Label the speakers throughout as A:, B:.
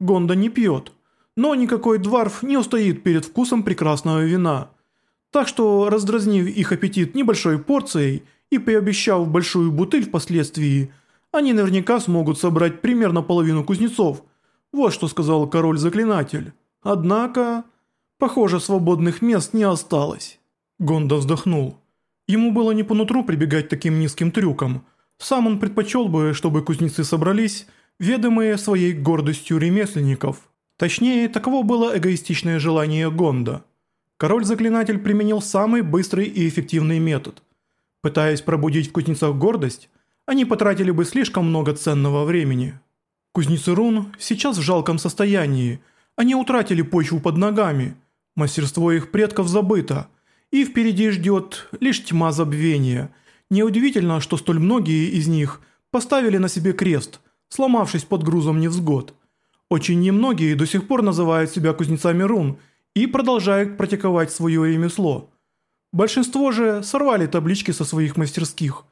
A: Гонда не пьет, но никакой дварф не устоит перед вкусом прекрасного вина. Так что, раздразнив их аппетит небольшой порцией и пообещав большую бутыль впоследствии, они наверняка смогут собрать примерно половину кузнецов. Вот что сказал король-заклинатель. Однако, похоже, свободных мест не осталось. Гонда вздохнул. Ему было не по нутру прибегать таким низким трюкам. Сам он предпочел бы, чтобы кузнецы собрались, ведомые своей гордостью ремесленников. Точнее, таково было эгоистичное желание Гонда. Король-заклинатель применил самый быстрый и эффективный метод. Пытаясь пробудить в кузнецах гордость, они потратили бы слишком много ценного времени. Кузнецы рун сейчас в жалком состоянии, они утратили почву под ногами, мастерство их предков забыто – и впереди ждет лишь тьма забвения. Неудивительно, что столь многие из них поставили на себе крест, сломавшись под грузом невзгод. Очень немногие до сих пор называют себя кузнецами рун и продолжают практиковать свое ремесло. Большинство же сорвали таблички со своих мастерских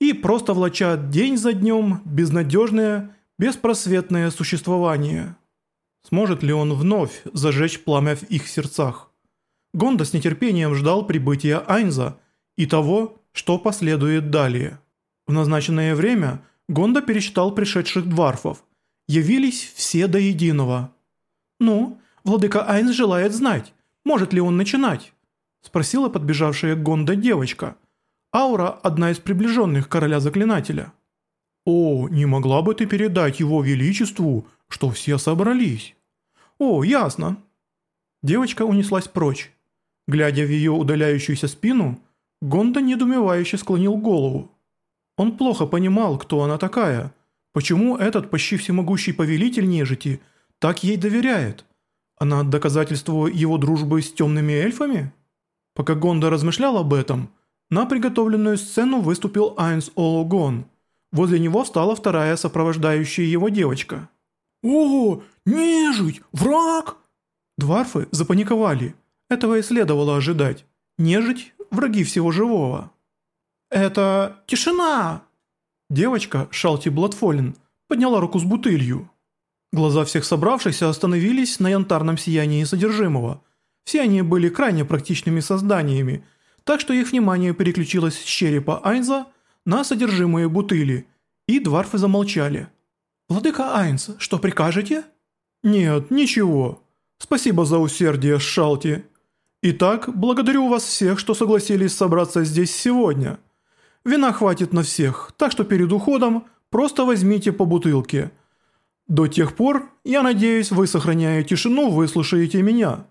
A: и просто влачат день за днем безнадежное, беспросветное существование. Сможет ли он вновь зажечь пламя в их сердцах? Гонда с нетерпением ждал прибытия Айнза и того, что последует далее. В назначенное время Гонда пересчитал пришедших дварфов. Явились все до единого. «Ну, владыка Айнз желает знать, может ли он начинать?» Спросила подбежавшая к Гонда девочка. Аура – одна из приближенных короля заклинателя. «О, не могла бы ты передать его величеству, что все собрались?» «О, ясно». Девочка унеслась прочь. Глядя в ее удаляющуюся спину, Гонда недумевающе склонил голову. Он плохо понимал, кто она такая, почему этот почти всемогущий повелитель нежити так ей доверяет. Она доказательство его дружбы с темными эльфами? Пока Гонда размышлял об этом, на приготовленную сцену выступил Айнс Ологон. Возле него стала вторая сопровождающая его девочка.
B: «О, нежить! Враг!»
A: Дварфы запаниковали – этого и следовало ожидать. Нежить – враги всего живого. «Это тишина!» Девочка, Шалти Бладфолин, подняла руку с бутылью. Глаза всех собравшихся остановились на янтарном сиянии содержимого. Все они были крайне практичными созданиями, так что их внимание переключилось с черепа Айнза на содержимое бутыли, и дварфы замолчали. «Владыка Айнз, что прикажете?» «Нет, ничего. Спасибо за усердие, Шалти. Итак, благодарю вас всех, что согласились собраться здесь сегодня. Вина хватит на всех, так что перед уходом просто возьмите по бутылке. До тех пор, я надеюсь, вы, сохраняя тишину, выслушаете меня.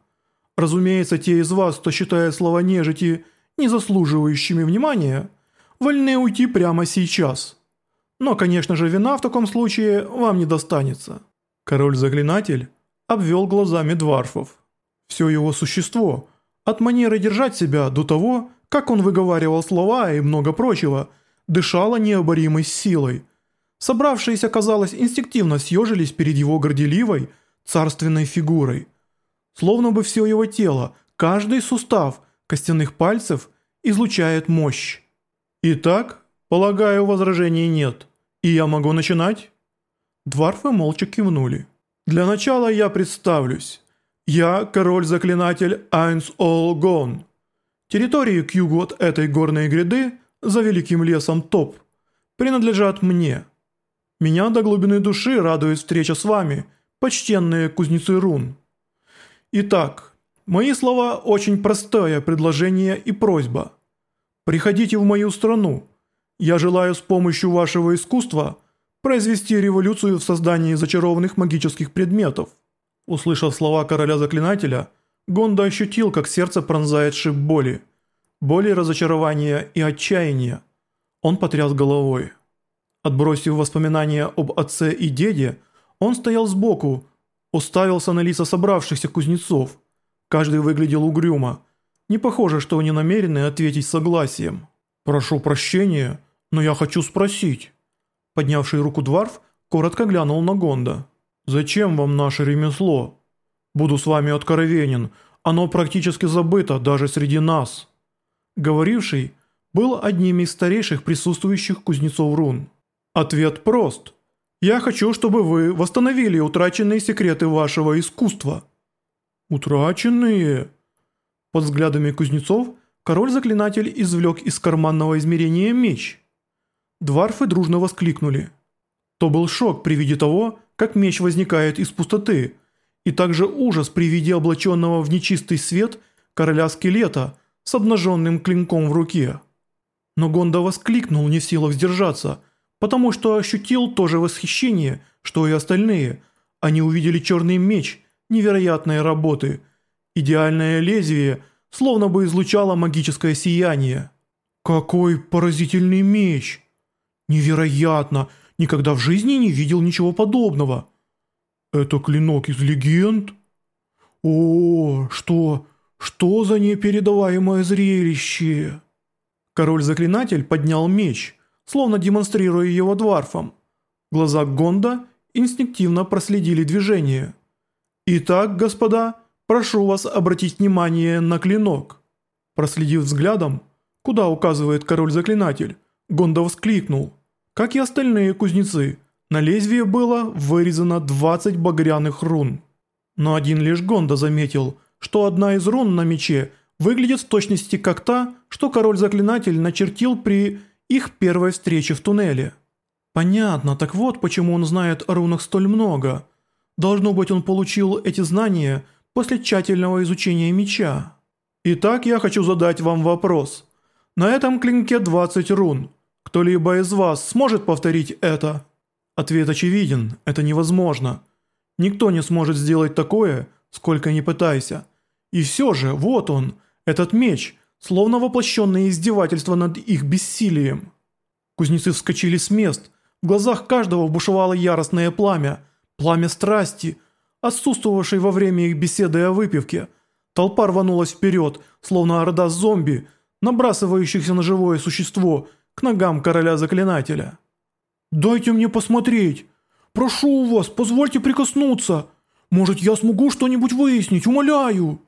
A: Разумеется, те из вас, кто считает слова нежити не заслуживающими внимания, вольны уйти прямо сейчас. Но, конечно же, вина в таком случае вам не достанется». Король-заклинатель обвел глазами дварфов. Все его существо – от манеры держать себя до того, как он выговаривал слова и много прочего, дышало необоримой силой. Собравшиеся, казалось, инстинктивно съежились перед его горделивой, царственной фигурой. Словно бы все его тело, каждый сустав костяных пальцев излучает мощь. Итак, полагаю, возражений нет, и я могу начинать? Дварфы молча кивнули. Для начала я представлюсь. Я король-заклинатель Айнс Олгон. Территории к югу от этой горной гряды, за великим лесом Топ, принадлежат мне. Меня до глубины души радует встреча с вами, почтенные кузнецы рун. Итак, мои слова очень простое предложение и просьба. Приходите в мою страну. Я желаю с помощью вашего искусства произвести революцию в создании зачарованных магических предметов. Услышав слова короля-заклинателя, Гонда ощутил, как сердце пронзает шип боли. Боли, разочарования и отчаяния. Он потряс головой. Отбросив воспоминания об отце и деде, он стоял сбоку, уставился на лица собравшихся кузнецов. Каждый выглядел угрюмо. Не похоже, что они намерены ответить согласием. «Прошу прощения, но я хочу спросить». Поднявший руку Дварф коротко глянул на Гонда. «Зачем вам наше ремесло? Буду с вами откровенен, оно практически забыто даже среди нас». Говоривший был одним из старейших присутствующих кузнецов рун. Ответ прост. Я хочу, чтобы вы восстановили утраченные секреты вашего искусства». «Утраченные?» Под взглядами кузнецов король-заклинатель извлек из карманного измерения меч. Дварфы дружно воскликнули. То был шок при виде того, как меч возникает из пустоты, и также ужас при виде облаченного в нечистый свет короля-скелета с обнаженным клинком в руке. Но Гонда воскликнул не в силах сдержаться, потому что ощутил то же восхищение, что и остальные. Они увидели черный меч невероятной работы. Идеальное лезвие словно бы излучало магическое сияние. «Какой поразительный меч! Невероятно! Никогда в жизни не видел ничего подобного!» «Это клинок из легенд?» «О, что... что за непередаваемое зрелище!» Король-заклинатель поднял меч, словно демонстрируя его дварфам. Глаза Гонда инстинктивно проследили движение. «Итак, господа, прошу вас обратить внимание на клинок». Проследив взглядом, куда указывает король-заклинатель, Гонда воскликнул. Как и остальные кузнецы, на лезвие было вырезано 20 багряных рун. Но один лишь Гонда заметил, что одна из рун на мече – выглядит в точности как та, что король-заклинатель начертил при их первой встрече в туннеле. Понятно, так вот почему он знает о рунах столь много. Должно быть, он получил эти знания после тщательного изучения меча. Итак, я хочу задать вам вопрос. На этом клинке 20 рун. Кто-либо из вас сможет повторить это? Ответ очевиден, это невозможно. Никто не сможет сделать такое, сколько ни пытайся. И все же, вот он, этот меч, словно воплощенное издевательство над их бессилием. Кузнецы вскочили с мест, в глазах каждого бушевало яростное пламя, пламя страсти, отсутствовавшей во время их беседы о выпивке. Толпа рванулась вперед, словно орда зомби, набрасывающихся на живое существо к ногам короля-заклинателя. «Дайте мне посмотреть! Прошу вас, позвольте прикоснуться! Может, я смогу что-нибудь выяснить, умоляю!»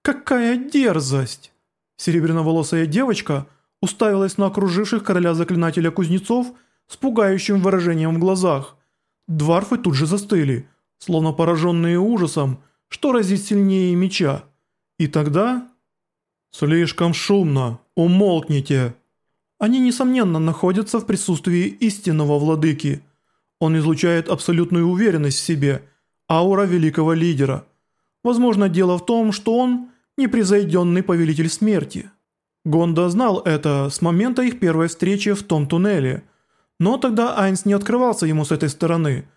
A: «Какая дерзость!» Серебряноволосая девочка уставилась на окруживших короля-заклинателя кузнецов с пугающим выражением в глазах. Дварфы тут же застыли, словно пораженные ужасом, что разит сильнее меча. И тогда... «Слишком шумно, умолкните!» Они, несомненно, находятся в присутствии истинного владыки. Он излучает абсолютную уверенность в себе, аура великого лидера. Возможно, дело в том, что он непревзойденный повелитель смерти. Гонда знал это с момента их первой встречи в том туннеле, но тогда Айнс не открывался ему с этой стороны.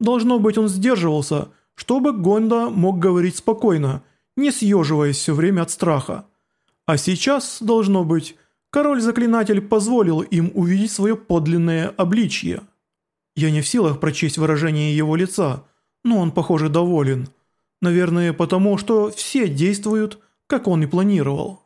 A: Должно быть, он сдерживался, чтобы Гонда мог говорить спокойно, не съеживаясь все время от страха. А сейчас, должно быть, король-заклинатель позволил им увидеть свое подлинное обличье. Я не в силах прочесть выражение его лица, но он, похоже, доволен. Наверное, потому что все действуют как он и планировал.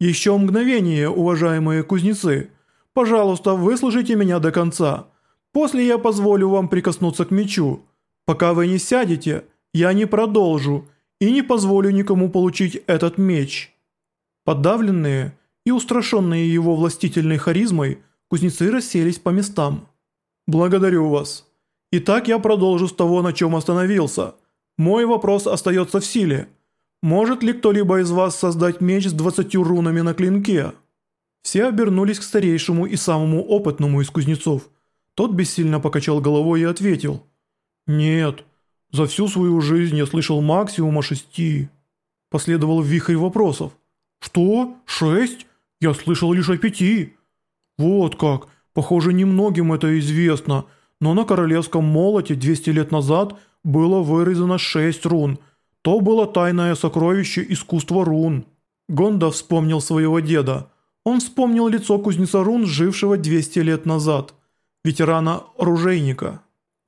A: «Еще мгновение, уважаемые кузнецы. Пожалуйста, выслушайте меня до конца. После я позволю вам прикоснуться к мечу. Пока вы не сядете, я не продолжу и не позволю никому получить этот меч». Подавленные и устрашенные его властительной харизмой, кузнецы расселись по местам. «Благодарю вас. Итак, я продолжу с того, на чем остановился. Мой вопрос остается в силе». Может ли кто-либо из вас создать меч с двадцатью рунами на клинке?» Все обернулись к старейшему и самому опытному из кузнецов. Тот бессильно покачал головой и ответил. «Нет, за всю свою жизнь я слышал максимум о шести». Последовал вихрь вопросов. «Что? Шесть? Я слышал лишь о пяти». «Вот как. Похоже, немногим это известно, но на королевском молоте 200 лет назад было вырезано шесть рун – то было тайное сокровище искусства рун. Гонда вспомнил своего деда. Он вспомнил лицо кузнеца рун, жившего 200 лет назад. Ветерана-оружейника.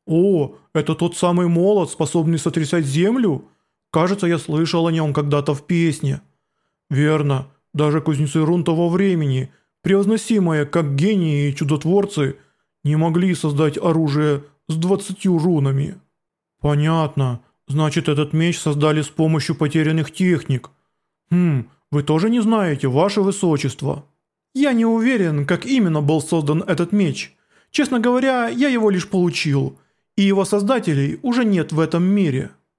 A: «О, это тот самый молот, способный сотрясать землю? Кажется, я слышал о нем когда-то в песне». «Верно. Даже кузнецы рун того времени, превозносимые как гении и чудотворцы, не могли создать оружие с двадцатью рунами». «Понятно. Значит, этот меч создали с помощью потерянных техник. Хм, вы тоже не знаете, ваше высочество. Я не уверен, как именно был создан этот меч. Честно говоря, я его лишь получил. и его создателей уже нет в этом мире.